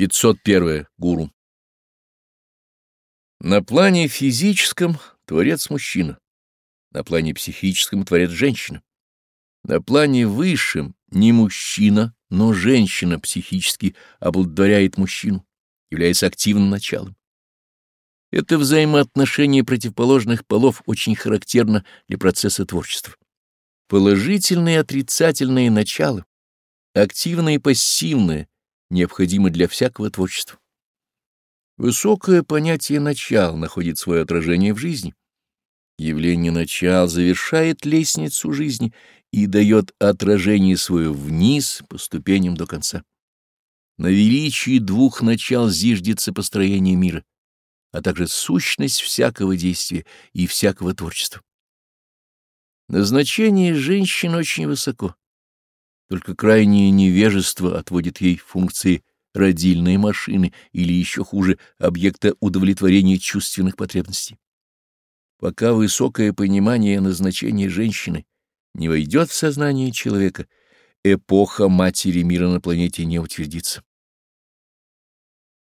501 гуру. На плане физическом творец мужчина, на плане психическом творец женщина, на плане высшем не мужчина, но женщина психически обладаряет мужчину, является активным началом. Это взаимоотношение противоположных полов очень характерно для процесса творчества. Положительные и отрицательные начала, активные и пассивные — необходимы для всякого творчества. Высокое понятие «начал» находит свое отражение в жизни. Явление «начал» завершает лестницу жизни и дает отражение свое вниз по ступеням до конца. На величии двух начал зиждется построение мира, а также сущность всякого действия и всякого творчества. Назначение женщин очень высоко. Только крайнее невежество отводит ей функции родильной машины или, еще хуже, объекта удовлетворения чувственных потребностей. Пока высокое понимание назначения женщины не войдет в сознание человека, эпоха матери мира на планете не утвердится.